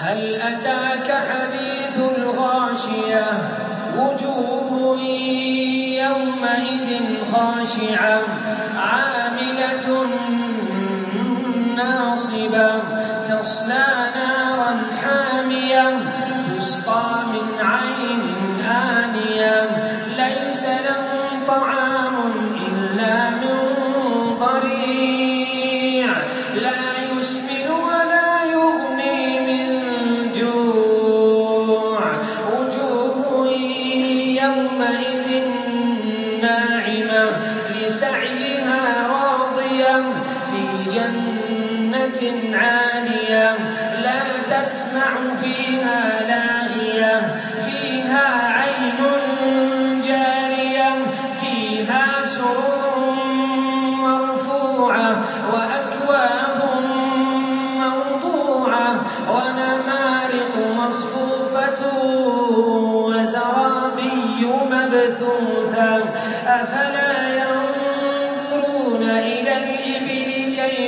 هل أتاك حديث الغاشية؟ وجوه يومئذ خاشعة عاملة ناصبة. عالية لا تسمع فيها لاهية فيها عين جارية فيها سرور مرفوعة وأكواب موضوعة ونمارق مصفوفة وزرابي مبثوثة. أفلا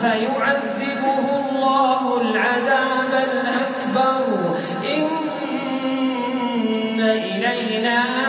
فيعذبه الله العذاب الأكبر. إن إلينا